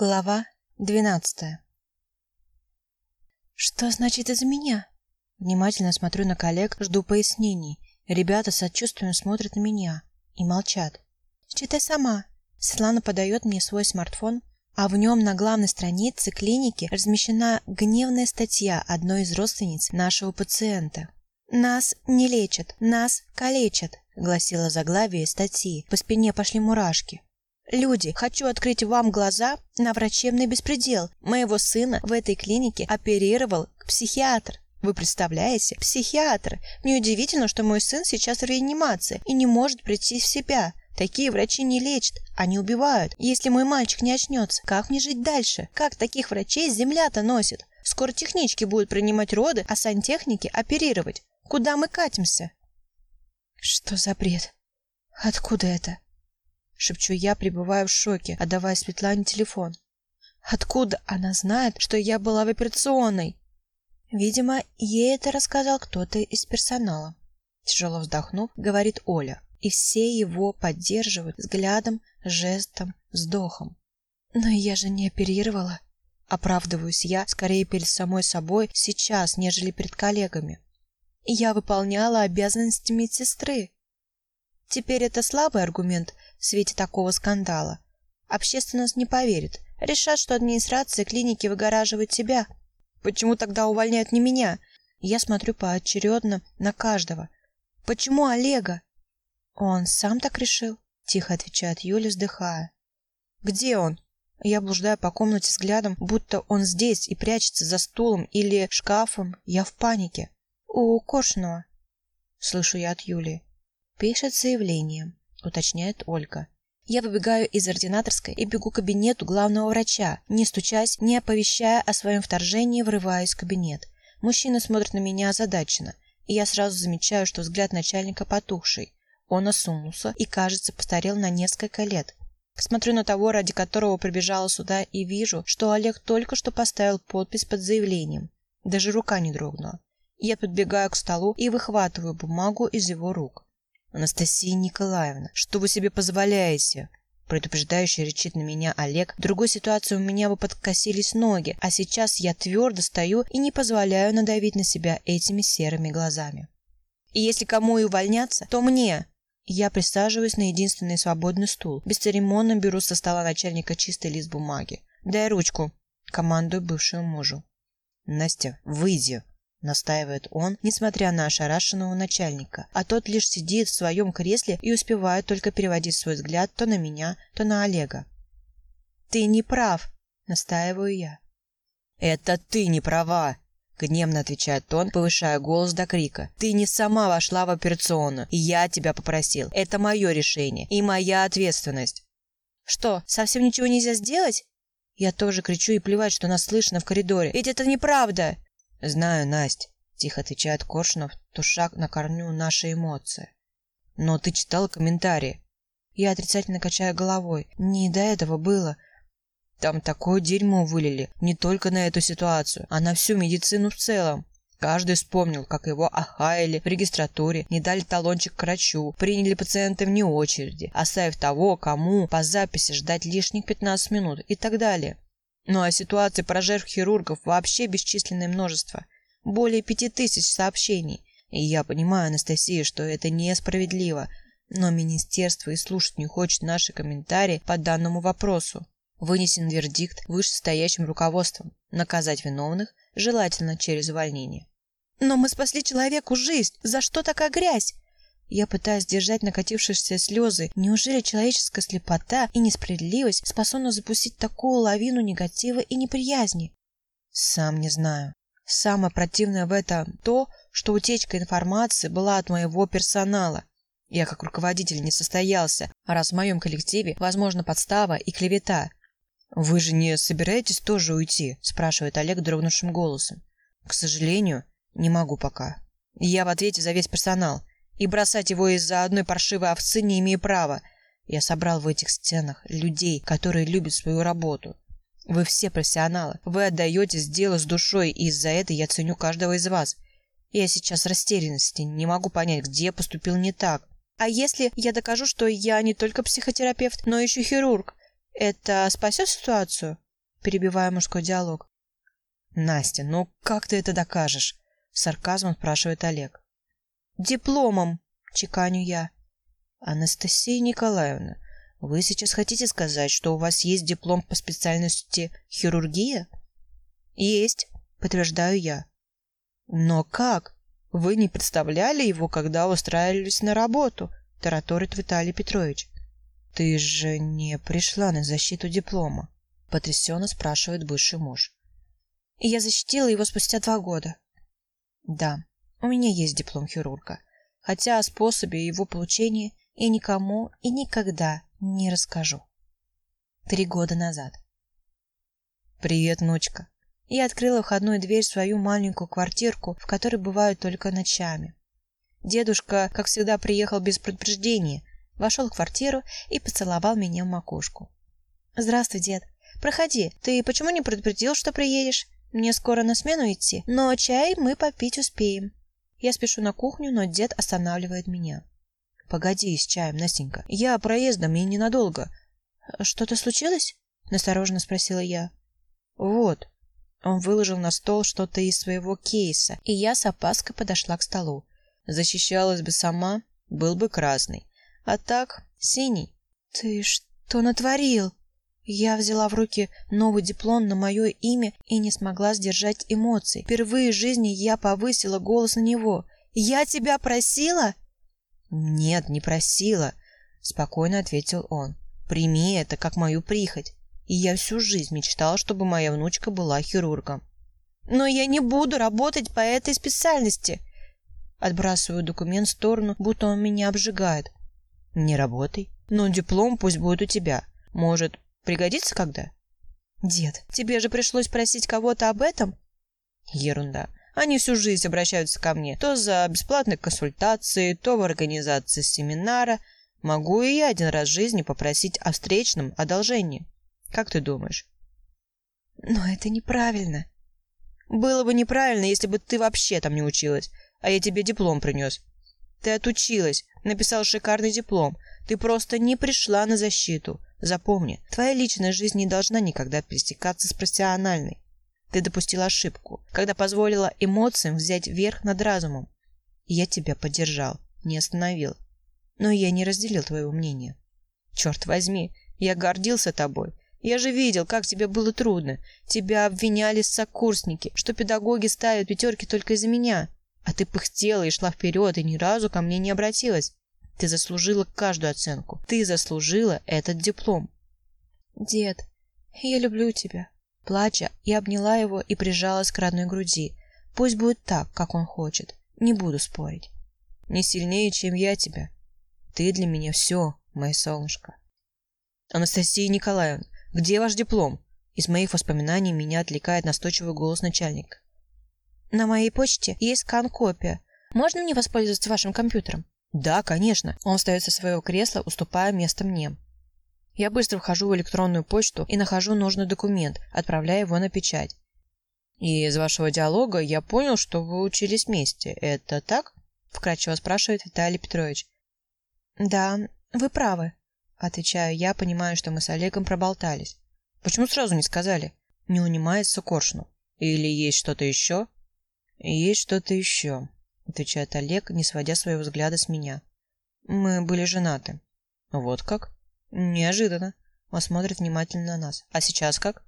Глава двенадцатая Что значит из-за меня? Внимательно смотрю на коллег, жду пояснений. Ребята с сочувствием смотрят на меня и молчат. Читай сама. Светлана подает мне свой смартфон, а в нем на главной странице клиники размещена гневная статья одной из родственниц нашего пациента. «Нас не лечат, нас калечат», — гласила заглавие статьи. По спине пошли мурашки. «Люди, хочу открыть вам глаза на врачебный беспредел. Моего сына в этой клинике оперировал психиатр. Вы представляете? Психиатр. Неудивительно, что мой сын сейчас в реанимации и не может прийти в себя. Такие врачи не лечат, они убивают. Если мой мальчик не очнется, как мне жить дальше? Как таких врачей земля-то носит? Скоро технички будут принимать роды, а сантехники оперировать. Куда мы катимся? Что за бред? Откуда это? Шепчу я, пребывая в шоке, отдавая Светлане телефон. Откуда она знает, что я была в операционной? Видимо, ей это рассказал кто-то из персонала. Тяжело вздохнув, говорит Оля. И все его поддерживают взглядом, жестом, вздохом. Но я же не оперировала. Оправдываюсь я скорее перед самой собой сейчас, нежели перед коллегами я выполняла обязанности медсестры. Теперь это слабый аргумент в свете такого скандала. Общественность не поверит. Решат, что администрация клиники выгораживает тебя. Почему тогда увольняют не меня? Я смотрю поочередно на каждого. Почему Олега? Он сам так решил, тихо отвечает Юля, вздыхая. Где он? Я блуждаю по комнате взглядом, будто он здесь и прячется за стулом или шкафом. Я в панике. «У Коршунова», — слышу я от Юли. «Пишет заявление», — уточняет Ольга. Я выбегаю из ординаторской и бегу к кабинету главного врача, не стучась, не оповещая о своем вторжении, врываюсь в кабинет. Мужчина смотрит на меня озадаченно, и я сразу замечаю, что взгляд начальника потухший. Он осунулся и, кажется, постарел на несколько лет. Смотрю на того, ради которого прибежала сюда, и вижу, что Олег только что поставил подпись под заявлением. Даже рука не дрогнула. Я подбегаю к столу и выхватываю бумагу из его рук. «Анастасия Николаевна, что вы себе позволяете?» Предупреждающе речит на меня Олег. В другой ситуации у меня бы подкосились ноги, а сейчас я твердо стою и не позволяю надавить на себя этими серыми глазами. И если кому и увольняться, то мне. Я присаживаюсь на единственный свободный стул. Бесцеремонно беру со стола начальника чистый лист бумаги. «Дай ручку», — командую бывшему мужу. «Настя, выйди», настаивает он, несмотря на ошарашенного начальника, а тот лишь сидит в своем кресле и успевает только переводить свой взгляд то на меня, то на Олега. «Ты не прав», — настаиваю я. «Это ты не права», — гневно отвечает он, повышая голос до крика. «Ты не сама вошла в операционную, и я тебя попросил. Это мое решение и моя ответственность». «Что, совсем ничего нельзя сделать?» Я тоже кричу и плевать, что нас слышно в коридоре. «Ведь это неправда!» «Знаю, Насть», — тихо отвечает Коршунов, туша на корню наши эмоции. «Но ты читала комментарии?» Я отрицательно качаю головой. Не до этого было. Там такое дерьмо вылили, не только на эту ситуацию, а на всю медицину в целом. Каждый вспомнил, как его охаяли в регистратуре, не дали талончик к врачу, приняли пациента вне очереди, оставив того, кому по записи ждать лишних 15 минут и так далее. Ну а ситуации про жертв хирургов вообще бесчисленное множество. Более пяти тысяч сообщений. И я понимаю, Анастасия, что это несправедливо, но министерство и слушать не хочет наши комментарии по данному вопросу. Вынесен вердикт вышестоящим руководством. Наказать виновных желательно через увольнение. «Но мы спасли человеку жизнь! За что такая грязь?» Я пытаюсь держать накатившиеся слезы. Неужели человеческая слепота и несправедливость способны запустить такую лавину негатива и неприязни? Сам не знаю. Самое противное в этом то, что утечка информации была от моего персонала. Я как руководитель не состоялся, а раз в моем коллективе возможно подстава и клевета. «Вы же не собираетесь тоже уйти?» – спрашивает Олег дрогнувшим голосом. «К сожалению, не могу пока. Я в ответе за весь персонал и бросать его из-за одной паршивой овцы не имею права. Я собрал в этих стенах людей, которые любят свою работу. Вы все профессионалы. Вы отдаетесь делу с душой, и из-за этого я ценю каждого из вас. Я сейчас в растерянности, не могу понять, где поступил не так. А если я докажу, что я не только психотерапевт, но еще хирург, это спасет ситуацию? перебивая мужской диалог. «Настя, ну как ты это докажешь?» — сарказмом спрашивает Олег. «Дипломом!» — чеканю я. «Анастасия Николаевна, вы сейчас хотите сказать, что у вас есть диплом по специальности хирургия?» «Есть», — подтверждаю я. «Но как? Вы не представляли его, когда устраивались на работу?» — тараторит Виталий Петрович. «Ты же не пришла на защиту диплома?» — потрясенно спрашивает бывший муж. «И я защитила его спустя два года». «Да, у меня есть диплом хирурга, хотя о способе его получения я никому и никогда не расскажу». Три года назад. «Привет, ночка!» Я открыла входную дверь в свою маленькую квартирку, в которой бываю только ночами. Дедушка, как всегда, приехал без предупреждения, вошел в квартиру и поцеловал меня в макушку. «Здравствуй, дед. Проходи. Ты почему не предупредил, что приедешь? Мне скоро на смену идти, но чай мы попить успеем». Я спешу на кухню, но дед останавливает меня. «Погоди с чаем, Настенька. Я проездом и ненадолго». «Что-то случилось?» – настороженно спросила я. «Вот». Он выложил на стол что-то из своего кейса, и я с опаской подошла к столу. Защищалась бы сама, был бы красный. А так, синий. Ты что натворил? Я взяла в руки новый диплом на мое имя и не смогла сдержать эмоций. Впервые в жизни я повысила голос на него. «Я тебя просила?» «Нет, не просила», — спокойно ответил он. «Прими это как мою прихоть. И я всю жизнь мечтала, чтобы моя внучка была хирургом». «Но я не буду работать по этой специальности», Отбрасываю документ в сторону, будто он меня обжигает. Не работай. Но диплом пусть будет у тебя. Может, пригодится когда? Дед, тебе же пришлось просить кого-то об этом? Ерунда. Они всю жизнь обращаются ко мне. То за бесплатные консультации, то в организации семинара. Могу и я один раз в жизни попросить о встречном одолжении. Как ты думаешь? Но это неправильно. Было бы неправильно, если бы ты вообще там не училась а я тебе диплом принес. Ты отучилась, написал шикарный диплом. Ты просто не пришла на защиту. Запомни, твоя личная жизнь не должна никогда пересекаться с профессиональной. Ты допустила ошибку, когда позволила эмоциям взять верх над разумом. Я тебя поддержал, не остановил. Но я не разделил твоего мнения. Черт возьми, я гордился тобой. Я же видел, как тебе было трудно. Тебя обвиняли сокурсники, что педагоги ставят пятерки только из-за меня. А ты пыхтела и шла вперед, и ни разу ко мне не обратилась. Ты заслужила каждую оценку. Ты заслужила этот диплом. Дед, я люблю тебя. Плача, я обняла его и прижалась к родной груди. Пусть будет так, как он хочет. Не буду спорить. Не сильнее, чем я тебя. Ты для меня все, мое солнышко. Анастасия Николаевна, где ваш диплом? Из моих воспоминаний меня отвлекает настойчивый голос начальника. На моей почте есть скан-копия. Можно мне воспользоваться вашим компьютером? Да, конечно. Он встает со своего кресла, уступая место мне. Я быстро вхожу в электронную почту и нахожу нужный документ, отправляя его на печать. И из вашего диалога я понял, что вы учились вместе. Это так? Вкратчиво спрашивает Виталий Петрович. Да, вы правы. Отвечаю я, понимаю, что мы с Олегом проболтались. Почему сразу не сказали? Не унимается Коршунов. Или есть что-то еще? «Есть что-то еще», — отвечает Олег, не сводя своего взгляда с меня. «Мы были женаты». «Вот как?» «Неожиданно». Он смотрит внимательно на нас. «А сейчас как?»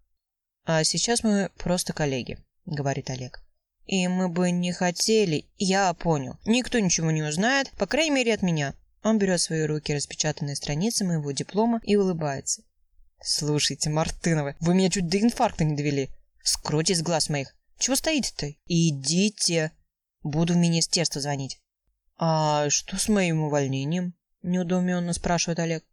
«А сейчас мы просто коллеги», — говорит Олег. «И мы бы не хотели...» «Я понял. Никто ничего не узнает, по крайней мере, от меня». Он берет свои руки распечатанные страницы моего диплома и улыбается. «Слушайте, Мартыновы, вы меня чуть до инфаркта не довели. Скройте с глаз моих. Чего стоите-то? Идите. Буду в министерство звонить. А что с моим увольнением? Неудоуменно спрашивает Олег.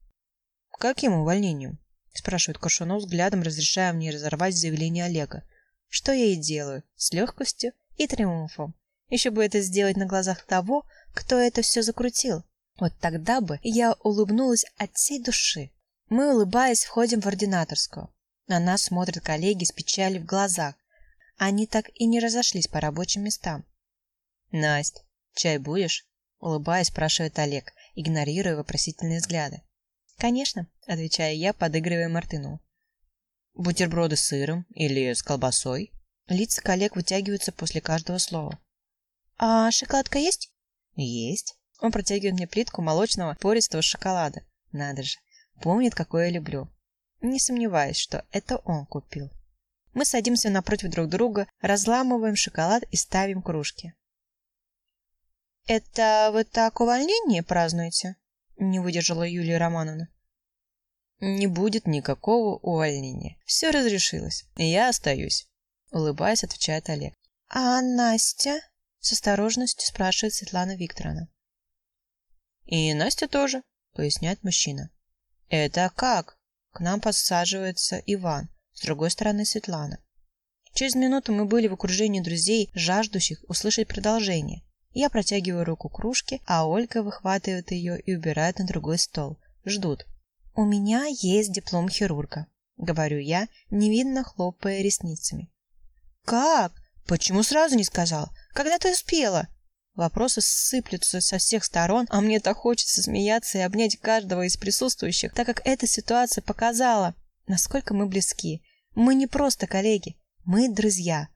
Каким увольнением? Спрашивает Коршунов взглядом, разрешая мне разорвать заявление Олега. Что я и делаю, с легкостью и триумфом. Еще бы это сделать на глазах того, кто это все закрутил. Вот тогда бы я улыбнулась от всей души. Мы, улыбаясь, входим в ординаторскую. На нас смотрят коллеги с печалью в глазах, они так и не разошлись по рабочим местам. «Насть, чай будешь?» — улыбаясь, спрашивает Олег, игнорируя вопросительные взгляды. «Конечно», — отвечаю я, подыгрывая Мартыну. Бутерброды с сыром или с колбасой? Лица коллег вытягиваются после каждого слова. А шоколадка есть? Есть. Он протягивает мне плитку молочного пористого шоколада. Надо же, помнит, какой я люблю. Не сомневаюсь, что это он купил. Мы садимся напротив друг друга, разламываем шоколад и ставим кружки. «Это вы так увольнение празднуете?» — не выдержала Юлия Романовна. «Не будет никакого увольнения. Все разрешилось. Я остаюсь», — улыбаясь, отвечает Олег. «А Настя?» — с осторожностью спрашивает Светлана Викторовна. «И Настя тоже», — поясняет мужчина. «Это как?» К нам подсаживается Иван, с другой стороны Светлана. Через минуту мы были в окружении друзей, жаждущих услышать продолжение. Я протягиваю руку кружке, а Ольга выхватывает ее и убирает на другой стол. Ждут. «У меня есть диплом хирурга», — говорю я, невинно хлопая ресницами. «Как? Почему сразу не сказал? Когда ты успела?» Вопросы сыплются со всех сторон, а мне так хочется смеяться и обнять каждого из присутствующих, так как эта ситуация показала, насколько мы близки. Мы не просто коллеги, мы друзья.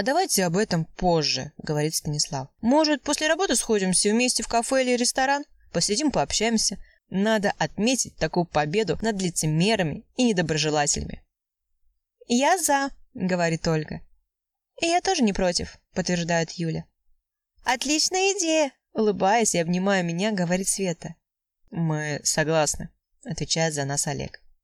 «А давайте об этом позже», — говорит Станислав. «Может, после работы сходим все вместе в кафе или ресторан? Посидим, пообщаемся. Надо отметить такую победу над лицемерами и недоброжелателями». «Я за», — говорит Ольга. «И я тоже не против», — подтверждает Юля. «Отличная идея!» — улыбаясь и обнимая меня, говорит Света. «Мы согласны», — отвечает за нас Олег.